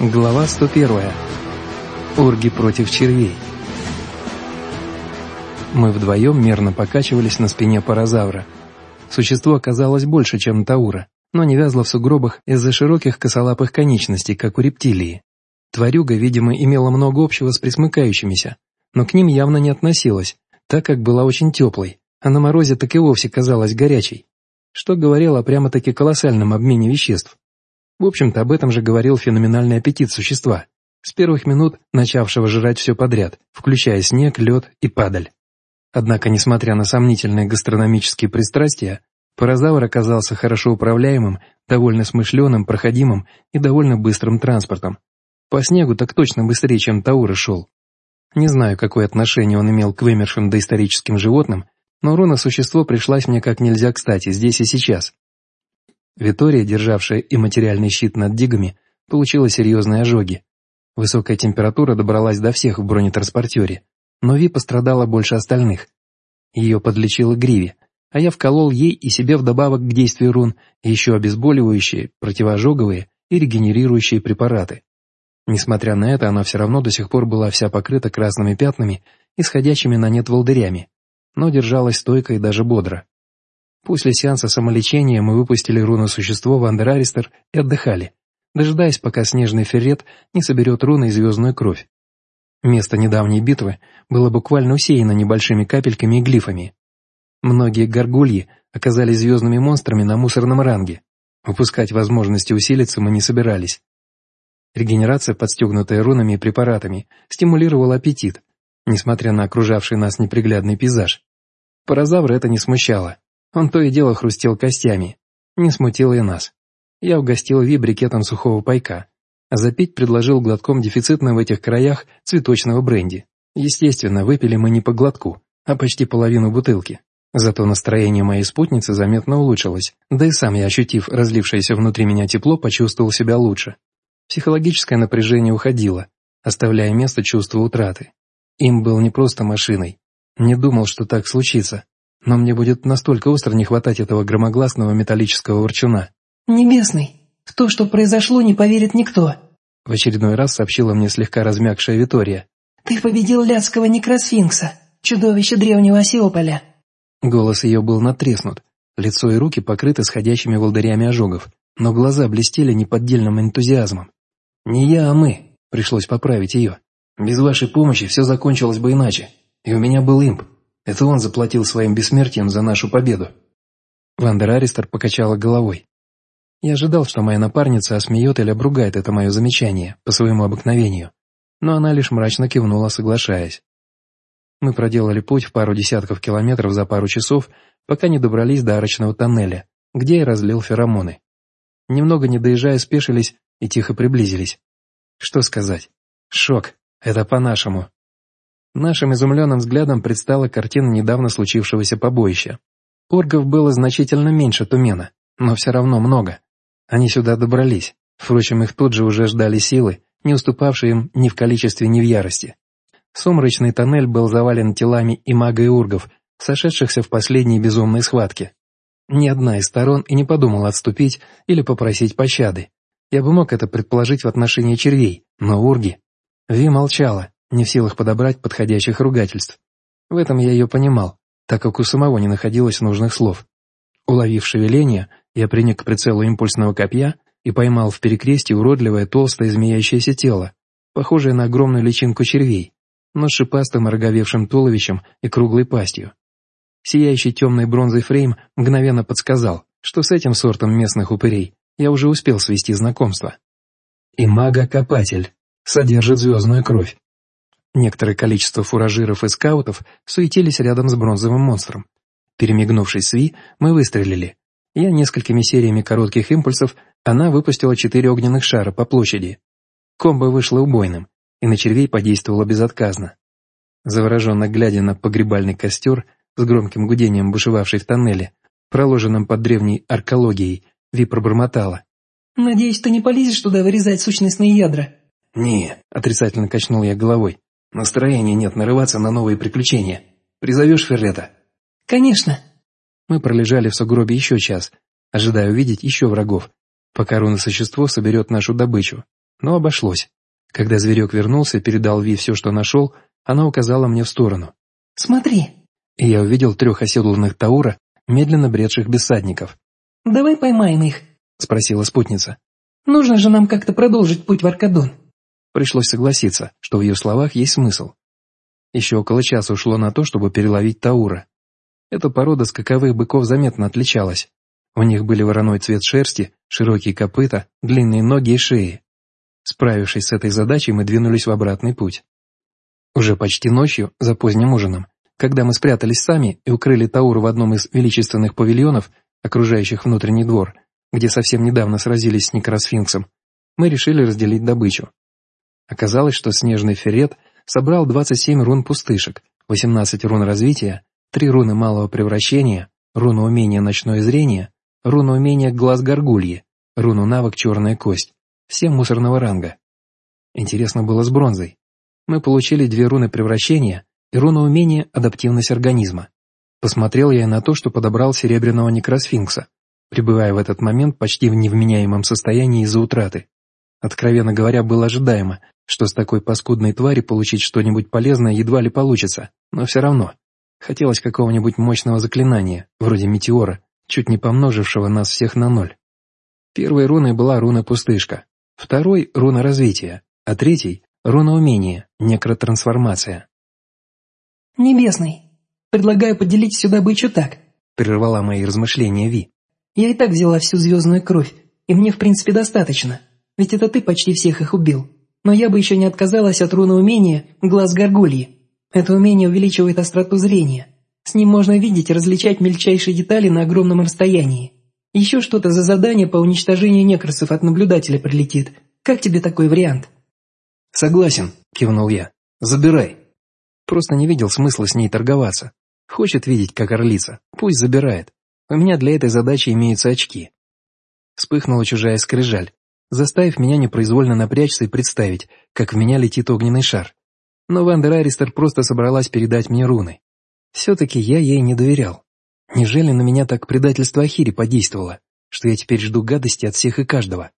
Глава 101. Орги против червей. Мы вдвоем мерно покачивались на спине паразавра. Существо оказалось больше, чем Таура, но не вязло в сугробах из-за широких косолапых конечностей, как у рептилии. Тварюга, видимо, имела много общего с присмыкающимися, но к ним явно не относилась, так как была очень теплой, а на морозе так и вовсе казалась горячей, что говорило о прямо-таки колоссальном обмене веществ. В общем-то, об этом же говорил феноменальный аппетит существа, с первых минут начавшего жрать все подряд, включая снег, лед и падаль. Однако, несмотря на сомнительные гастрономические пристрастия, паразавр оказался хорошо управляемым, довольно смышленым, проходимым и довольно быстрым транспортом. По снегу так точно быстрее, чем Таура шел. Не знаю, какое отношение он имел к вымершим доисторическим животным, но руна-существо пришлась мне как нельзя кстати, здесь и сейчас. Витория, державшая и материальный щит над дигами, получила серьезные ожоги. Высокая температура добралась до всех в бронетранспортере, но Ви пострадала больше остальных. Ее подлечила Гриви, а я вколол ей и себе вдобавок к действию рун еще обезболивающие, противоожоговые и регенерирующие препараты. Несмотря на это, она все равно до сих пор была вся покрыта красными пятнами, исходящими на нет волдырями, но держалась стойко и даже бодро. После сеанса самолечения мы выпустили руно-существо в Андераристер и отдыхали, дожидаясь, пока снежный феррет не соберет руны и звездную кровь. Место недавней битвы было буквально усеяно небольшими капельками и глифами. Многие горгульи оказались звездными монстрами на мусорном ранге. Упускать возможности усилиться мы не собирались. Регенерация, подстегнутая рунами и препаратами, стимулировала аппетит, несмотря на окружавший нас неприглядный пейзаж. Паразавра это не смущало. Он то и дело хрустел костями. Не смутило и нас. Я угостил Ви брикетом сухого пайка, а запить предложил глотком дефицитного в этих краях цветочного бренди. Естественно, выпили мы не по глотку, а почти половину бутылки. Зато настроение моей спутницы заметно улучшилось, да и сам я, ощутив разлившееся внутри меня тепло, почувствовал себя лучше. Психологическое напряжение уходило, оставляя место чувству утраты. Им был не просто машиной. Не думал, что так случится, но мне будет настолько остро не хватать этого громогласного металлического ворчуна. «Небесный, в то, что произошло, не поверит никто», в очередной раз сообщила мне слегка размягшая Витория. «Ты победил Ляцкого некросфинкса, чудовище древнего Осиополя». Голос ее был натреснут, лицо и руки покрыты сходящими волдырями ожогов, но глаза блестели неподдельным энтузиазмом. «Не я, а мы», — пришлось поправить ее. «Без вашей помощи все закончилось бы иначе, и у меня был имп, это он заплатил своим бессмертием за нашу победу. Вандер Аристер покачала головой. Я ожидал, что моя напарница осмеет или обругает это мое замечание, по своему обыкновению, но она лишь мрачно кивнула, соглашаясь. Мы проделали путь в пару десятков километров за пару часов, пока не добрались до арочного тоннеля, где я разлил феромоны. Немного не доезжая, спешились и тихо приблизились. Что сказать? Шок. Это по-нашему. Нашим изумленным взглядом предстала картина недавно случившегося побоища. Оргов было значительно меньше Тумена, но все равно много. Они сюда добрались, впрочем, их тут же уже ждали силы, не уступавшие им ни в количестве, ни в ярости. Сумрачный тоннель был завален телами и мага ургов, сошедшихся в последней безумной схватке. Ни одна из сторон и не подумала отступить или попросить пощады. Я бы мог это предположить в отношении червей, но урги... Ви молчала, не в силах подобрать подходящих ругательств. В этом я ее понимал, так как у самого не находилось нужных слов. Уловив шевеление, я приник к прицелу импульсного копья и поймал в перекрестии уродливое толстое змеящееся тело, похожее на огромную личинку червей, но с шипастым ороговевшим туловищем и круглой пастью. Сияющий темной бронзой фрейм мгновенно подсказал, что с этим сортом местных упырей я уже успел свести знакомство. И мага-копатель содержит звездную кровь. Некоторое количество фуражиров и скаутов суетились рядом с бронзовым монстром. Перемигнувшись с Ви, мы выстрелили. Я несколькими сериями коротких импульсов, она выпустила четыре огненных шара по площади. Комбо вышло убойным, и на червей подействовало безотказно. Завороженно глядя на погребальный костер с громким гудением бушевавший в тоннеле, проложенном под древней аркологией, Ви пробормотала. «Надеюсь, ты не полезешь туда вырезать сущностные ядра?» «Не», — отрицательно качнул я головой. Настроения нет нарываться на новые приключения. Призовешь Ферлета?» «Конечно». Мы пролежали в сугробе еще час, ожидая увидеть еще врагов, пока руно-существо соберет нашу добычу. Но обошлось. Когда зверек вернулся и передал Ви все, что нашел, она указала мне в сторону. «Смотри!» И я увидел трех оседланных Таура, медленно бредших бессадников. «Давай поймаем их», — спросила спутница. «Нужно же нам как-то продолжить путь в Аркадон». Пришлось согласиться, что в ее словах есть смысл. Еще около часа ушло на то, чтобы переловить Таура. Эта порода скаковых быков заметно отличалась. У них были вороной цвет шерсти, широкие копыта, длинные ноги и шеи. Справившись с этой задачей, мы двинулись в обратный путь. Уже почти ночью, за поздним ужином, когда мы спрятались сами и укрыли Тауру в одном из величественных павильонов, окружающих внутренний двор, где совсем недавно сразились с Никросфинксом, мы решили разделить добычу. Оказалось, что снежный ферет собрал 27 рун пустышек, 18 рун развития, 3 руны малого превращения, руну умения ночное зрение, руну умения глаз горгульи, руну навык черная кость, все мусорного ранга. Интересно было с бронзой. Мы получили две руны превращения и руну умения адаптивность организма. Посмотрел я на то, что подобрал серебряного некросфинкса, пребывая в этот момент почти в невменяемом состоянии из-за утраты. Откровенно говоря, было ожидаемо, что с такой паскудной твари получить что-нибудь полезное едва ли получится, но все равно. Хотелось какого-нибудь мощного заклинания, вроде метеора, чуть не помножившего нас всех на ноль. Первой руной была руна пустышка, второй — руна развития, а третий — руна умения, некротрансформация. «Небесный, предлагаю поделить всю добычу так», — прервала мои размышления Ви. «Я и так взяла всю звездную кровь, и мне в принципе достаточно, ведь это ты почти всех их убил. Но я бы еще не отказалась от руны умения «Глаз горгульи». Это умение увеличивает остроту зрения. С ним можно видеть и различать мельчайшие детали на огромном расстоянии. Еще что-то за задание по уничтожению некросов от наблюдателя прилетит. Как тебе такой вариант?» «Согласен», — кивнул я. «Забирай». Просто не видел смысла с ней торговаться. Хочет видеть, как орлица. Пусть забирает. У меня для этой задачи имеются очки. Вспыхнула чужая скрижаль, заставив меня непроизвольно напрячься и представить, как в меня летит огненный шар. Но Вандер Аристер просто собралась передать мне руны. Все-таки я ей не доверял. Неужели на меня так предательство Ахири подействовало, что я теперь жду гадости от всех и каждого?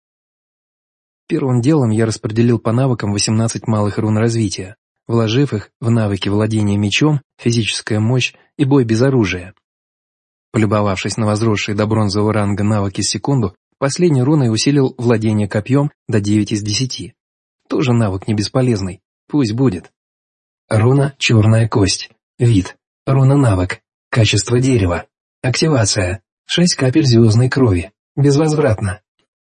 Первым делом я распределил по навыкам 18 малых рун развития, вложив их в навыки владения мечом, физическая мощь и бой без оружия. Полюбовавшись на возросшие до бронзового ранга навыки секунду, последней руной усилил владение копьем до 9 из 10. Тоже навык не бесполезный, пусть будет. Руна «Черная кость». Вид. Руна «Навык». Качество дерева. Активация. 6 капель звездной крови. Безвозвратно.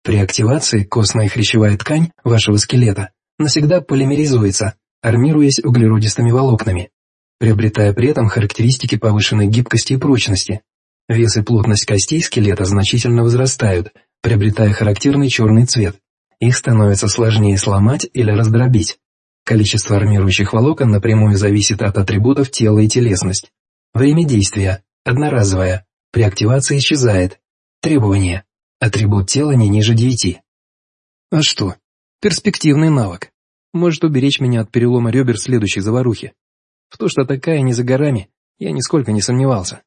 При активации костная хрящевая ткань вашего скелета навсегда полимеризуется, армируясь углеродистыми волокнами, приобретая при этом характеристики повышенной гибкости и прочности. Вес и плотность костей скелета значительно возрастают, приобретая характерный черный цвет. Их становится сложнее сломать или раздробить. Количество армирующих волокон напрямую зависит от атрибутов тела и телесность. Время действия – одноразовое, при активации исчезает. Требования – атрибут тела не ниже девяти. А что? Перспективный навык может уберечь меня от перелома ребер следующей заварухи. В то, что такая не за горами, я нисколько не сомневался.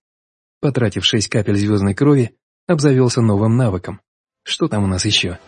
Потратив шесть капель звездной крови, обзавелся новым навыком. Что там у нас еще?